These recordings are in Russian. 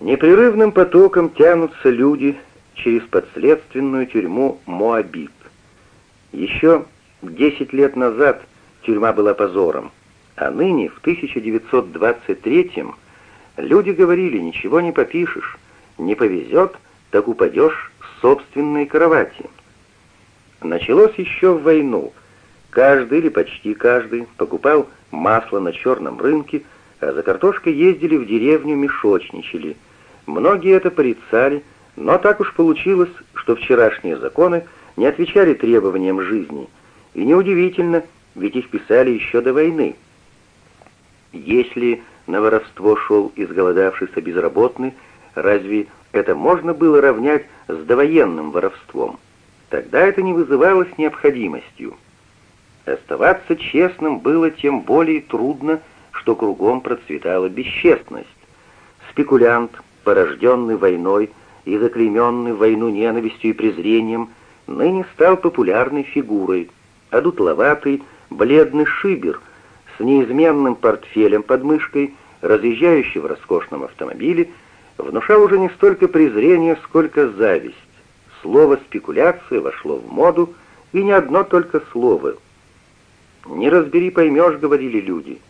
Непрерывным потоком тянутся люди через подследственную тюрьму Моабит. Еще 10 лет назад тюрьма была позором, а ныне, в 1923-м, люди говорили, ничего не попишешь, не повезет, так упадешь с собственной кровати. Началось еще в войну. Каждый или почти каждый покупал масло на черном рынке, а за картошкой ездили в деревню, мешочничали. Многие это порицали, но так уж получилось, что вчерашние законы не отвечали требованиям жизни. И неудивительно, ведь их писали еще до войны. Если на воровство шел изголодавшийся безработный, разве это можно было равнять с довоенным воровством? Тогда это не вызывалось необходимостью. Оставаться честным было тем более трудно, что кругом процветала бесчестность. Спекулянт, порожденный войной и заклейменный войну ненавистью и презрением, ныне стал популярной фигурой, одутловатый, бледный шибер с неизменным портфелем под мышкой, разъезжающий в роскошном автомобиле, внушал уже не столько презрение, сколько зависть. Слово «спекуляция» вошло в моду, и не одно только слово. «Не разбери, поймешь», — говорили люди.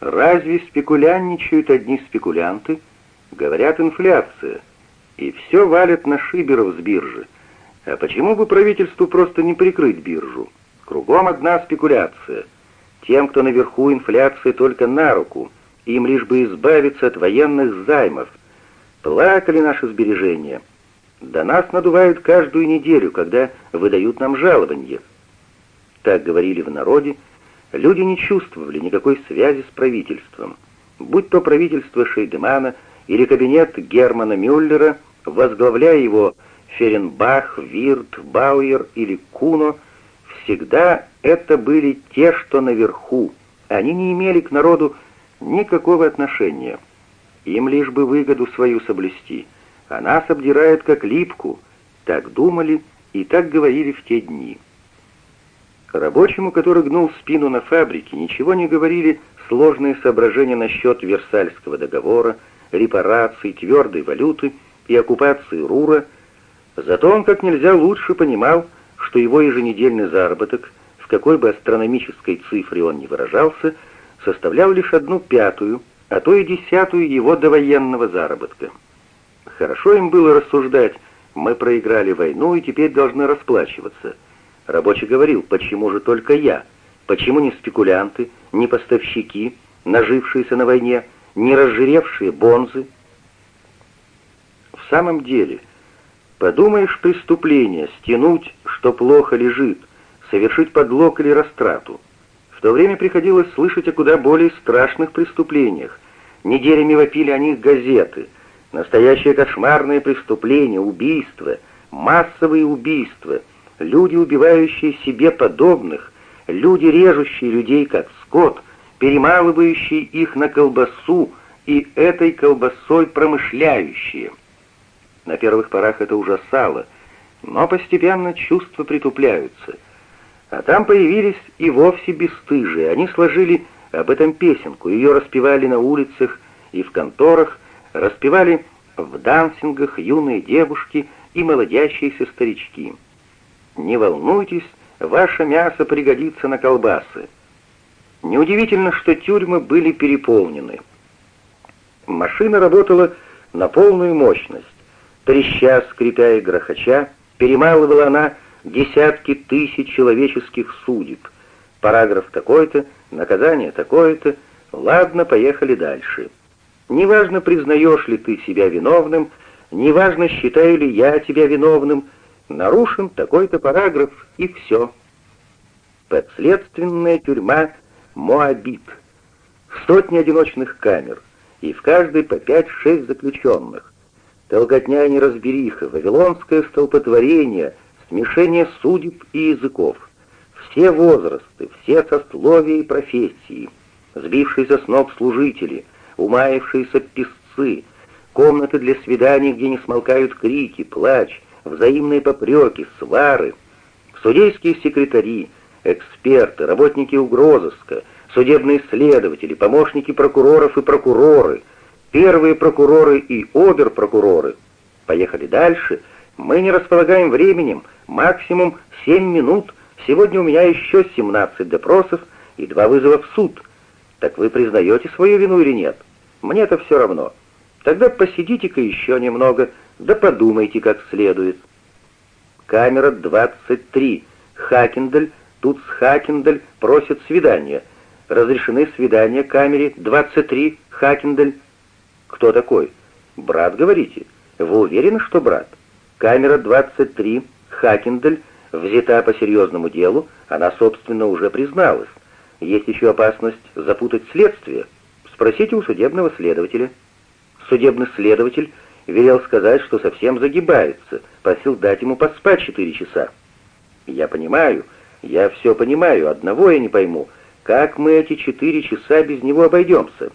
«Разве спекулянничают одни спекулянты?» Говорят, инфляция. И все валят на шиберов с биржи. А почему бы правительству просто не прикрыть биржу? Кругом одна спекуляция. Тем, кто наверху, инфляция только на руку. Им лишь бы избавиться от военных займов. Плакали наши сбережения. До нас надувают каждую неделю, когда выдают нам жалование. Так говорили в народе. Люди не чувствовали никакой связи с правительством. Будь то правительство Шейдемана или кабинет Германа Мюллера, возглавляя его Ференбах, Вирт, Бауер или Куно, всегда это были те, что наверху. Они не имели к народу никакого отношения. Им лишь бы выгоду свою соблюсти. А нас как липку. Так думали и так говорили в те дни. Рабочему, который гнул спину на фабрике, ничего не говорили сложные соображения насчет Версальского договора, репараций, твердой валюты и оккупации Рура, зато он как нельзя лучше понимал, что его еженедельный заработок, в какой бы астрономической цифре он ни выражался, составлял лишь одну пятую, а то и десятую его довоенного заработка. Хорошо им было рассуждать, мы проиграли войну и теперь должны расплачиваться. Рабочий говорил, почему же только я? Почему не спекулянты, не поставщики, нажившиеся на войне, не разжиревшие бонзы. В самом деле, подумаешь преступление, стянуть, что плохо лежит, совершить подлог или растрату. В то время приходилось слышать о куда более страшных преступлениях. Неделями вопили о них газеты. Настоящее кошмарное преступление, убийство, массовые убийства, люди, убивающие себе подобных, люди, режущие людей как скот — перемалывающие их на колбасу и этой колбасой промышляющие. На первых порах это ужасало, но постепенно чувства притупляются. А там появились и вовсе бесстыжие. Они сложили об этом песенку, ее распевали на улицах и в конторах, распевали в дансингах юные девушки и молодящиеся старички. «Не волнуйтесь, ваше мясо пригодится на колбасы». Неудивительно, что тюрьмы были переполнены. Машина работала на полную мощность. Треща, скрипя и грохоча, перемалывала она десятки тысяч человеческих судеб. Параграф такой-то, наказание такое-то. Ладно, поехали дальше. Неважно, признаешь ли ты себя виновным, неважно, считаю ли я тебя виновным, нарушен такой-то параграф, и все. Подследственная тюрьма Моабит. Сотни одиночных камер, и в каждой по пять-шесть заключенных. Толкотня и неразбериха, вавилонское столпотворение, смешение судеб и языков. Все возрасты, все сословия и профессии, сбившиеся с ног служители, умаявшиеся песцы, комнаты для свиданий, где не смолкают крики, плач, взаимные попреки, свары, судейские секретари — эксперты, работники угрозыска, судебные следователи, помощники прокуроров и прокуроры, первые прокуроры и обер-прокуроры. Поехали дальше. Мы не располагаем временем, максимум 7 минут. Сегодня у меня еще 17 допросов и два вызова в суд. Так вы признаете свою вину или нет? мне это все равно. Тогда посидите-ка еще немного, да подумайте как следует. Камера 23. Хакендель, тут Хакендель просят свидания. Разрешены свидания камере 23. Хакендель. Кто такой? Брат, говорите? Вы уверены, что брат? Камера 23. Хакендель взята по серьезному делу, она, собственно, уже призналась. Есть еще опасность запутать следствие. Спросите у судебного следователя. Судебный следователь велел сказать, что совсем загибается, просил дать ему поспать четыре часа. Я понимаю, я все понимаю, одного я не пойму, как мы эти четыре часа без него обойдемся.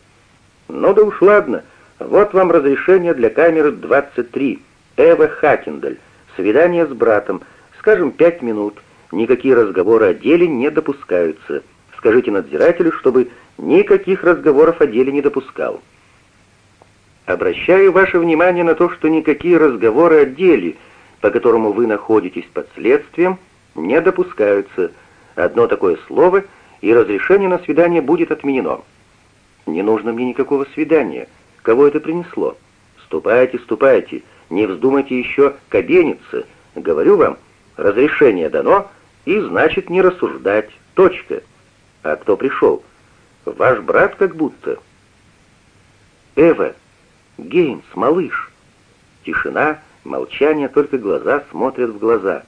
Ну да уж ладно, вот вам разрешение для камеры 23, Эва Хакендель, свидание с братом, скажем, пять минут, никакие разговоры о деле не допускаются. Скажите надзирателю, чтобы никаких разговоров о деле не допускал. Обращаю ваше внимание на то, что никакие разговоры о деле, по которому вы находитесь под следствием, не допускаются. Одно такое слово, и разрешение на свидание будет отменено. Не нужно мне никакого свидания. Кого это принесло? Ступайте, ступайте, не вздумайте еще кабениться. Говорю вам, разрешение дано, и значит не рассуждать. Точка. А кто пришел? Ваш брат как будто. Эва, Гейнс, малыш. Тишина, молчание, только глаза смотрят в глаза.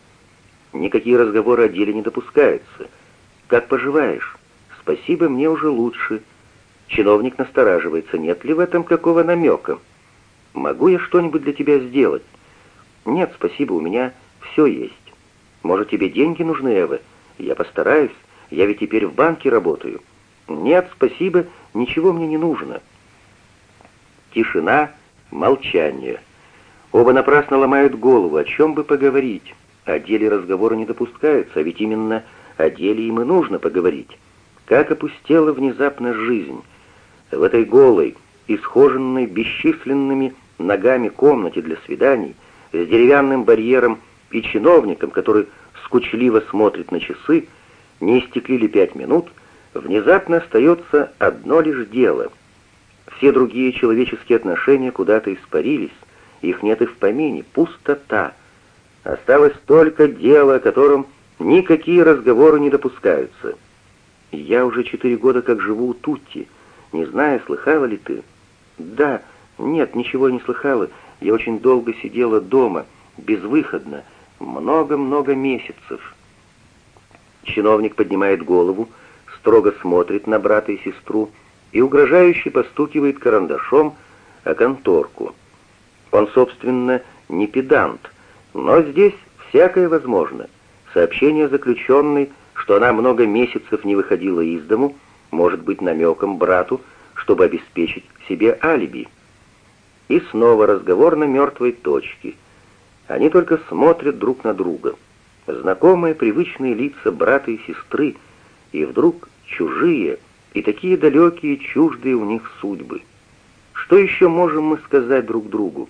Никакие разговоры о деле не допускаются. Как поживаешь? Спасибо, мне уже лучше. Чиновник настораживается, нет ли в этом какого намека. Могу я что-нибудь для тебя сделать? Нет, спасибо, у меня все есть. Может, тебе деньги нужны, Эва? Я постараюсь. Я ведь теперь в банке работаю. Нет, спасибо, ничего мне не нужно. Тишина, молчание. Оба напрасно ломают голову, о чем бы поговорить. О деле разговора не допускаются, а ведь именно о деле им и нужно поговорить. Как опустела внезапно жизнь. В этой голой, исхоженной бесчисленными ногами комнате для свиданий, с деревянным барьером и чиновником, который скучливо смотрит на часы, не истекли ли пять минут, внезапно остается одно лишь дело. Все другие человеческие отношения куда-то испарились, их нет и в помине, пустота. Осталось только дело, о котором никакие разговоры не допускаются. Я уже четыре года как живу у Тутти, не знаю, слыхала ли ты? Да, нет, ничего не слыхала. Я очень долго сидела дома, безвыходно, много-много месяцев. Чиновник поднимает голову, строго смотрит на брата и сестру и угрожающе постукивает карандашом о конторку. Он, собственно, не педант, но здесь всякое возможно. Сообщение заключенной, что она много месяцев не выходила из дому, может быть намеком брату, чтобы обеспечить себе алиби. И снова разговор на мертвой точке. Они только смотрят друг на друга знакомые привычные лица брата и сестры, и вдруг чужие и такие далекие, чуждые у них судьбы. Что еще можем мы сказать друг другу?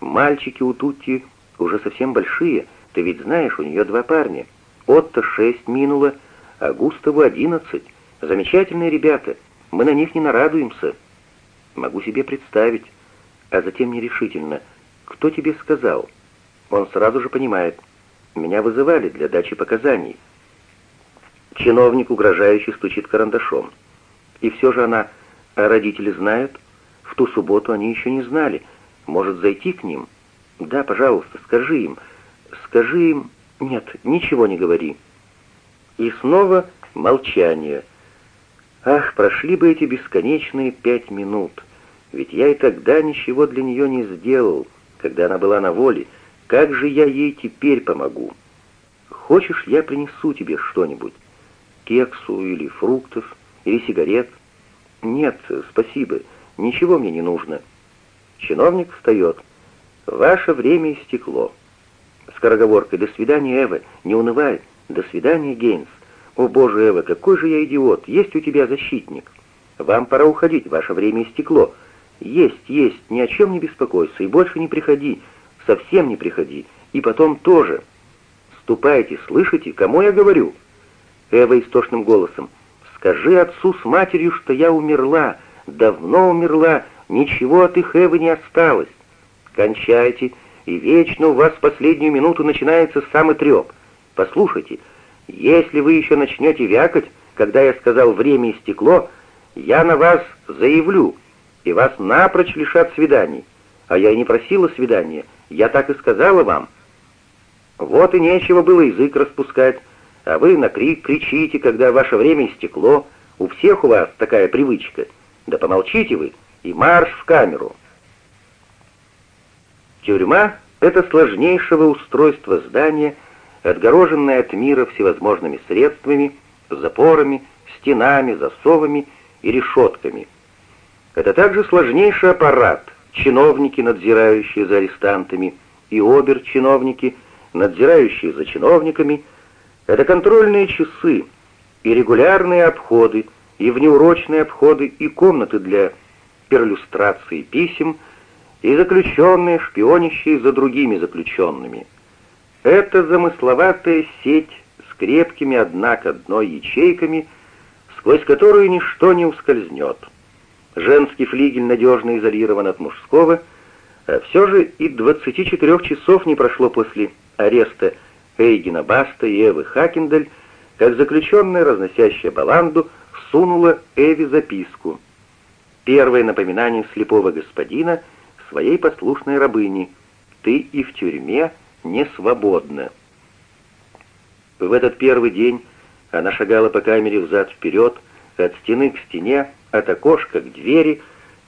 Мальчики у Тутти уже совсем большие, ты ведь знаешь, у нее два парня. Отто шесть минуло, а Густаву одиннадцать. Замечательные ребята, мы на них не нарадуемся. Могу себе представить, а затем нерешительно. Кто тебе сказал? Он сразу же понимает, меня вызывали для дачи показаний. Чиновник угрожающе стучит карандашом. И все же она... А родители знают? В ту субботу они еще не знали. Может, зайти к ним? Да, пожалуйста, скажи им. Скажи им... Нет, ничего не говори. И снова молчание. Ах, прошли бы эти бесконечные пять минут. Ведь я и тогда ничего для нее не сделал, когда она была на воле. Как же я ей теперь помогу? Хочешь, я принесу тебе что-нибудь? Кексу или фруктов, или сигарет? Нет, спасибо, ничего мне не нужно. Чиновник встает. Ваше время истекло. Скороговоркой «До свидания, Эва, не унывай. До свидания, Гейнс. О, боже, Эва, какой же я идиот. Есть у тебя защитник. Вам пора уходить, ваше время истекло. Есть, есть, ни о чем не беспокойся, и больше не приходи, совсем не приходи, и потом тоже. Ступайте, слышите, кому я говорю?» Эва истошным голосом. «Скажи отцу с матерью, что я умерла, давно умерла, ничего от их Эвы не осталось. Кончайте, и вечно у вас в последнюю минуту начинается самый треп. Послушайте, если вы еще начнете вякать, когда я сказал «время истекло», я на вас заявлю, и вас напрочь лишат свиданий. А я и не просила свидания, я так и сказала вам. Вот и нечего было язык распускать, а вы на крик кричите, когда ваше время истекло. У всех у вас такая привычка. Да помолчите вы и марш в камеру. Тюрьма — это сложнейшего устройства здания, отгороженное от мира всевозможными средствами, запорами, стенами, засовами и решетками. Это также сложнейший аппарат, чиновники, надзирающие за арестантами, и обер-чиновники, надзирающие за чиновниками. Это контрольные часы и регулярные обходы, и внеурочные обходы, и комнаты для перлюстрации писем, и заключенные, шпионящие за другими заключенными. Это замысловатая сеть с крепкими, однако, одной ячейками, сквозь которую ничто не ускользнет. Женский флигель надежно изолирован от мужского, а все же и 24 часов не прошло после ареста Эйгена Баста и Эвы Хакендель, как заключенная, разносящая баланду, сунула Эви записку. Первое напоминание слепого господина — своей послушной рабыне. Ты и в тюрьме не свободна. В этот первый день она шагала по камере взад-вперед, от стены к стене, от окошка к двери,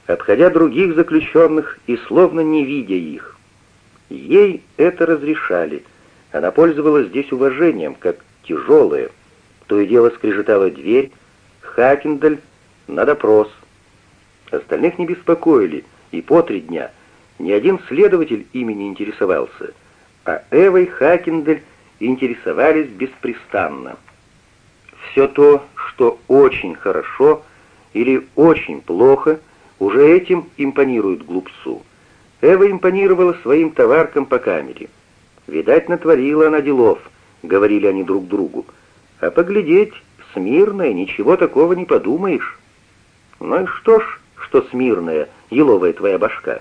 обходя других заключенных и словно не видя их. Ей это разрешали. Она пользовалась здесь уважением, как тяжелая. То и дело скрежетала дверь, Хакендаль на допрос. Остальных не беспокоили — и по три дня. Ни один следователь ими не интересовался, а Эвой Хакендель интересовались беспрестанно. Все то, что очень хорошо или очень плохо, уже этим импонирует глупцу. Эва импонировала своим товаркам по камере. «Видать, натворила она делов», — говорили они друг другу. «А поглядеть, смирная, ничего такого не подумаешь». «Ну и что ж, что смирная», еловая твоя башка.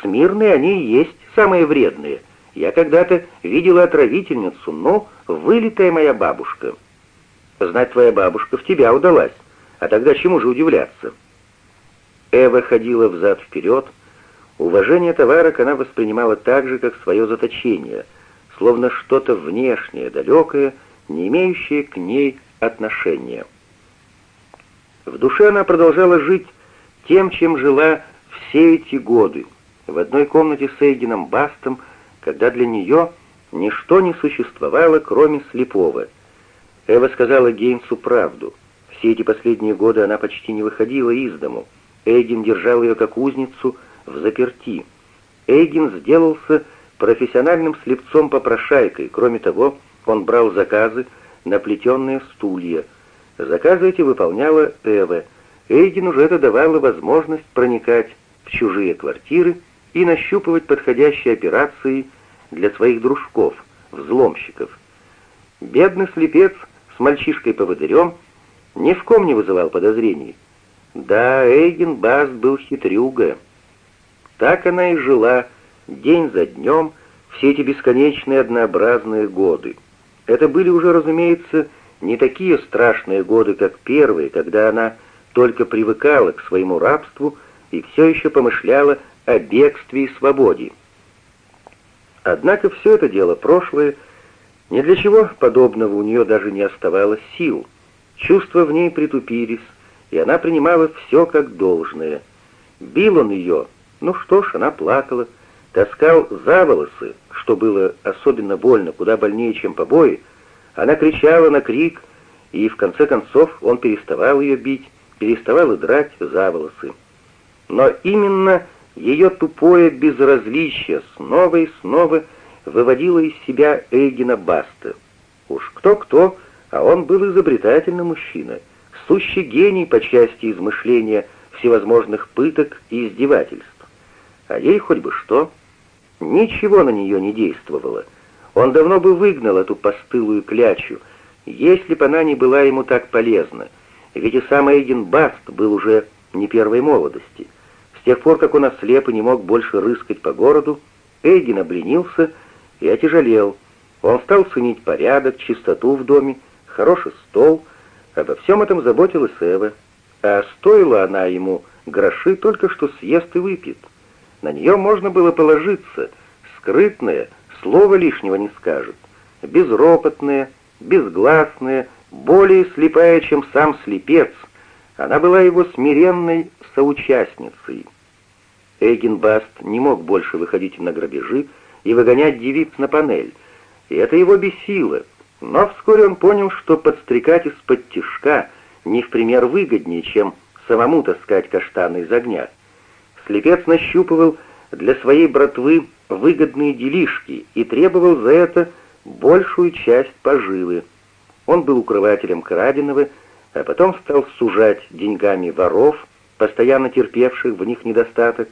Смирные они и есть самые вредные. Я когда-то видела отравительницу, но вылитая моя бабушка. Знать твоя бабушка в тебя удалась, а тогда чему же удивляться? Эва ходила взад-вперед. Уважение товарок она воспринимала так же, как свое заточение, словно что-то внешнее, далекое, не имеющее к ней отношения. В душе она продолжала жить тем, чем жила все эти годы, в одной комнате с Эйгеном Бастом, когда для нее ничто не существовало, кроме слепого. Эва сказала Гейнсу правду. Все эти последние годы она почти не выходила из дому. Эйген держал ее как узницу в заперти. Эйген сделался профессиональным слепцом-попрошайкой. Кроме того, он брал заказы на плетеные стулья. Заказы эти выполняла Эва. Эйген уже это давало возможность проникать в чужие квартиры и нащупывать подходящие операции для своих дружков, взломщиков. Бедный слепец с мальчишкой-поводырем ни в ком не вызывал подозрений. Да, Эйген Баст был хитрюга. Так она и жила, день за днем, все эти бесконечные однообразные годы. Это были уже, разумеется, не такие страшные годы, как первые, когда она только привыкала к своему рабству и все еще помышляла о бегстве и свободе. Однако все это дело прошлое, ни для чего подобного у нее даже не оставалось сил. Чувства в ней притупились, и она принимала все как должное. Бил он ее, ну что ж, она плакала, таскал за волосы, что было особенно больно, куда больнее, чем побои. Она кричала на крик, и в конце концов он переставал ее бить, переставал и драть за волосы. Но именно ее тупое безразличие снова и снова выводило из себя Эйгена Баста. Уж кто-кто, а он был изобретательный мужчина, сущий гений по части измышления всевозможных пыток и издевательств. А ей хоть бы что. Ничего на нее не действовало. Он давно бы выгнал эту постылую клячу, если бы она не была ему так полезна. Ведь и сам Эйген Баст был уже не первой молодости. С тех пор, как он ослеп и не мог больше рыскать по городу, Эйген обленился и отяжелел. Он стал ценить порядок, чистоту в доме, хороший стол. Обо всем этом заботилась Эва. А стоила она ему гроши только что съест и выпьет. На нее можно было положиться, скрытная, слова лишнего не скажет, безропотная, безгласная, более слепая, чем сам слепец. Она была его смиренной соучастницей. Эйгенбаст не мог больше выходить на грабежи и выгонять девиц на панель, и это его бесило, но вскоре он понял, что подстрекать из-под тишка не в пример выгоднее, чем самому таскать каштаны из огня. Слепец нащупывал для своей братвы выгодные делишки и требовал за это большую часть поживы. Он был укрывателем краденого, а потом стал сужать деньгами воров, постоянно терпевших в них недостаток.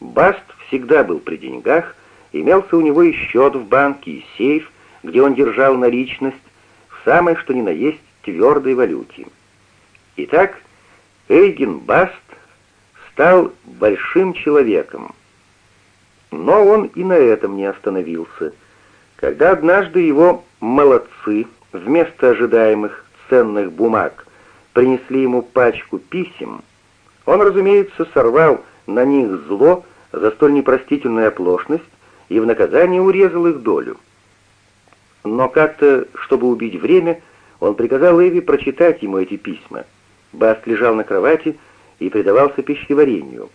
Баст всегда был при деньгах, имелся у него и счет в банке, и сейф, где он держал наличность в самой что ни на есть твердой валюте. Итак, Эйген Баст стал большим человеком. Но он и на этом не остановился. Когда однажды его молодцы вместо ожидаемых ценных бумаг принесли ему пачку писем, он, разумеется, сорвал на них зло за столь непростительную оплошность и в наказание урезал их долю. Но как-то, чтобы убить время, он приказал Эви прочитать ему эти письма. Баст лежал на кровати и предавался пищеварению,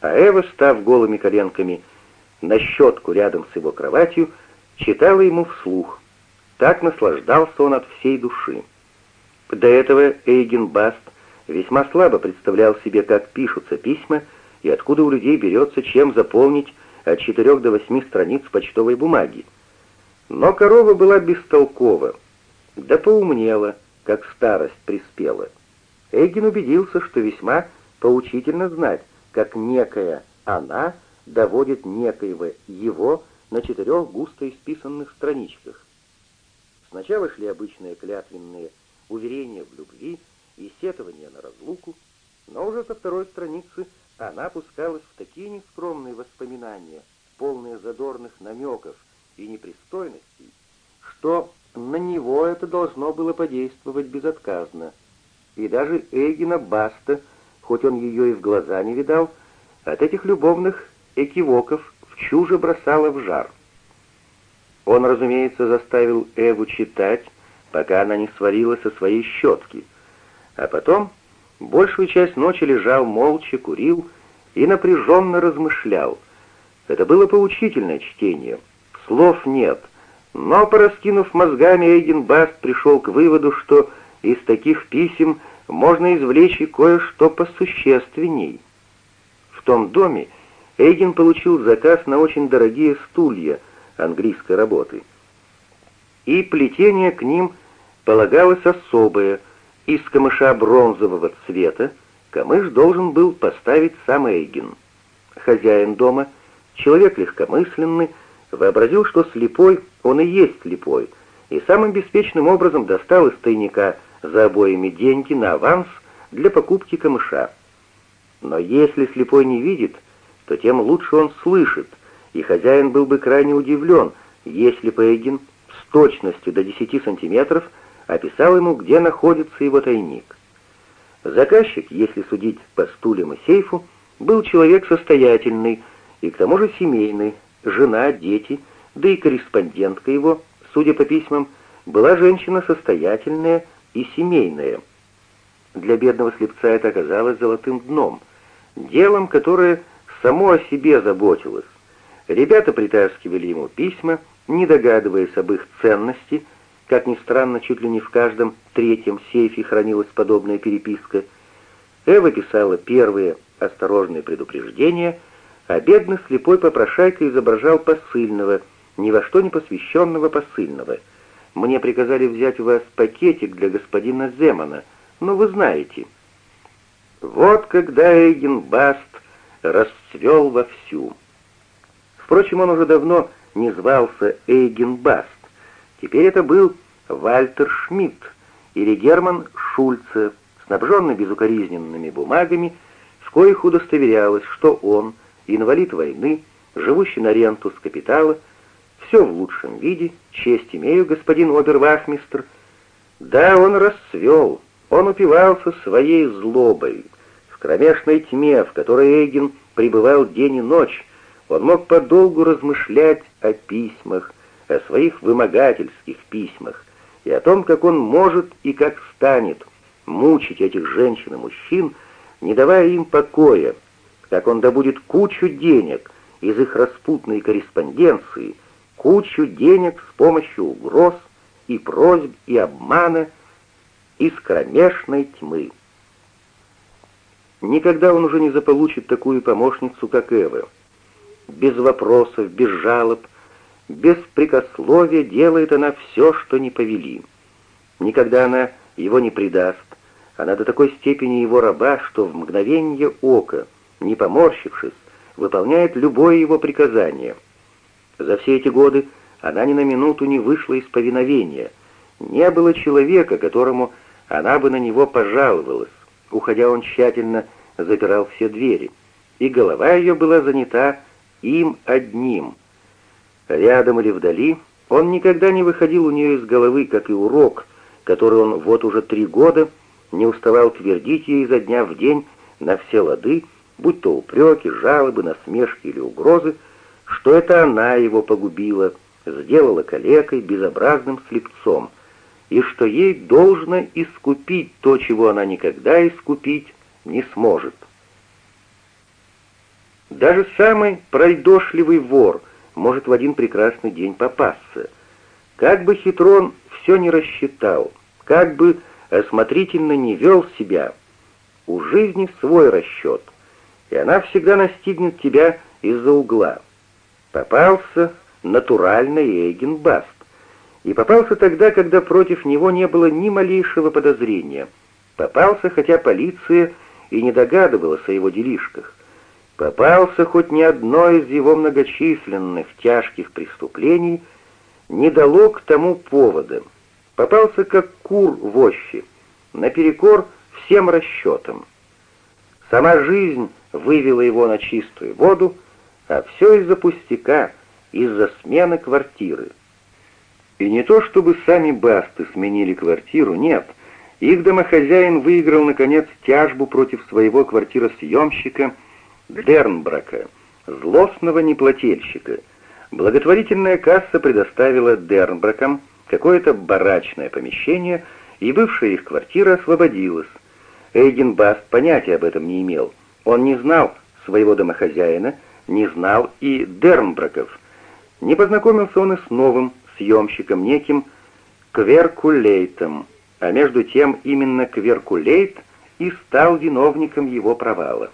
а Эва, став голыми коленками на щетку рядом с его кроватью, читала ему вслух. Так наслаждался он от всей души. До этого Эйген Баст весьма слабо представлял себе, как пишутся письма и откуда у людей берется чем заполнить от четырех до восьми страниц почтовой бумаги. Но корова была бестолкова, да поумнела, как старость приспела. Эйген убедился, что весьма поучительно знать, как некая «она» доводит некоего «его» на четырех густо исписанных страничках. Сначала шли обычные клятвенные уверения в любви и сетования на разлуку, но уже со второй страницы она пускалась в такие нескромные воспоминания, полные задорных намеков и непристойностей, что на него это должно было подействовать безотказно. И даже Эйгена Баста, хоть он ее и в глаза не видал, от этих любовных экивоков в чуже бросало в жар. Он, разумеется, заставил Эву читать, пока она не сварила со своей щетки, а потом большую часть ночи лежал молча, курил и напряженно размышлял. Это было поучительное чтение. Слов нет, но, пораскинув мозгами, Эйген Баст пришел к выводу, что из таких писем можно извлечь и кое-что посущественней. В том доме Эйген получил заказ на очень дорогие стулья английской работы. И плетение к ним полагалось особое, из камыша бронзового цвета, камыш должен был поставить сам Эйген. Хозяин дома, человек легкомысленный, вообразил, что слепой он и есть слепой, и самым беспечным образом достал из тайника за обоими деньги на аванс для покупки камыша. Но если слепой не видит, то тем лучше он слышит, и хозяин был бы крайне удивлен, если Пейгин с точностью до 10 сантиметров описал ему, где находится его тайник. Заказчик, если судить по стульям и сейфу, был человек состоятельный и к тому же семейный, жена, дети, да и корреспондентка его, судя по письмам, была женщина состоятельная и семейная. Для бедного слепца это оказалось золотым дном, делом, которое само о себе заботилось. Ребята притаскивали ему письма, не догадываясь об их ценности, как ни странно, чуть ли не в каждом третьем сейфе хранилась подобная переписка. Эва писала первые осторожные предупреждения, а бедный слепой попрошайка изображал посыльного, ни во что не посвященного посыльного. «Мне приказали взять у вас пакетик для господина Земана, но вы знаете». Вот когда Эйгенбаст расцвел вовсю. Впрочем, он уже давно не звался Эйгенбаст. Теперь это был Вальтер Шмидт или Герман Шульце, снабженный безукоризненными бумагами, в коих удостоверялось, что он, инвалид войны, живущий на ренту с капитала, все в лучшем виде, честь имею, господин обервахмистр. Да, он расцвел, он упивался своей злобой. В кромешной тьме, в которой Эйген пребывал день и ночь, он мог подолгу размышлять о письмах, о своих вымогательских письмах, и о том, как он может и как станет мучить этих женщин и мужчин, не давая им покоя, как он добудет кучу денег из их распутной корреспонденции, кучу денег с помощью угроз и просьб и обмана из кромешной тьмы. Никогда он уже не заполучит такую помощницу, как Эва. Без вопросов, без жалоб, без прикословия делает она все, что не повели. Никогда она его не предаст. Она до такой степени его раба, что в мгновение ока, не поморщившись, выполняет любое его приказание. За все эти годы она ни на минуту не вышла из повиновения. Не было человека, которому она бы на него пожаловалась. Уходя, он тщательно запирал все двери, и голова ее была занята им одним — Рядом или вдали, он никогда не выходил у нее из головы, как и урок, который он вот уже три года не уставал твердить ей изо дня в день на все лады, будь то упреки, жалобы, насмешки или угрозы, что это она его погубила, сделала калекой, безобразным слепцом, и что ей должно искупить то, чего она никогда искупить не сможет. Даже самый пройдошливый вор — может в один прекрасный день попасться. Как бы хитрон все не рассчитал, как бы осмотрительно не вел себя, у жизни свой расчет, и она всегда настигнет тебя из-за угла. Попался натуральный Эйгенбаст, и попался тогда, когда против него не было ни малейшего подозрения. Попался, хотя полиция и не догадывалась о его делишках. Попался хоть ни одно из его многочисленных тяжких преступлений не дало к тому повода. Попался как кур в още, наперекор всем расчетам. Сама жизнь вывела его на чистую воду, а все из-за пустяка, из-за смены квартиры. И не то чтобы сами Басты сменили квартиру, нет. Их домохозяин выиграл, наконец, тяжбу против своего квартиросъемщика — Дернбрака, злостного неплательщика. Благотворительная касса предоставила Дернбракам какое-то барачное помещение, и бывшая их квартира освободилась. Эйгенбаст понятия об этом не имел. Он не знал своего домохозяина, не знал и Дернбраков. Не познакомился он и с новым съемщиком, неким Кверкулейтом, а между тем именно Кверкулейт и стал виновником его провала.